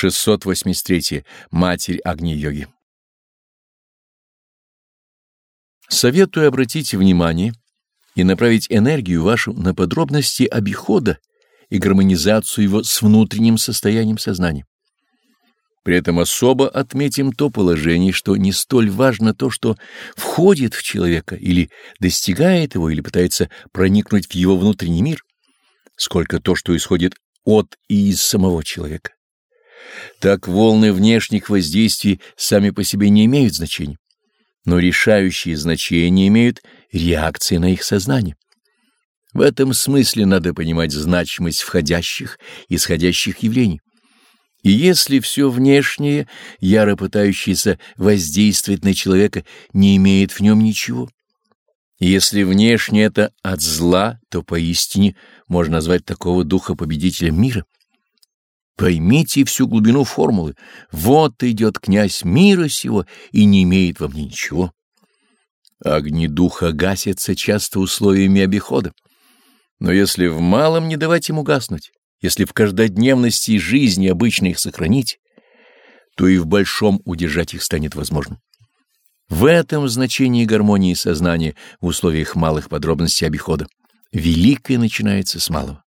683. Матерь Агни-йоги. Советую обратить внимание и направить энергию вашу на подробности обихода и гармонизацию его с внутренним состоянием сознания. При этом особо отметим то положение, что не столь важно то, что входит в человека или достигает его, или пытается проникнуть в его внутренний мир, сколько то, что исходит от и из самого человека. Так волны внешних воздействий сами по себе не имеют значения, но решающее значение имеют реакции на их сознание. В этом смысле надо понимать значимость входящих и исходящих явлений. И если все внешнее, яро пытающееся воздействовать на человека, не имеет в нем ничего, если внешне это от зла, то поистине можно назвать такого духа победителем мира. Поймите всю глубину формулы. Вот идет князь мира сего и не имеет во мне ничего. Огни духа гасятся часто условиями обихода. Но если в малом не давать ему гаснуть, если в каждодневности жизни обычно их сохранить, то и в большом удержать их станет возможным. В этом значении гармонии сознания в условиях малых подробностей обихода. Великое начинается с малого.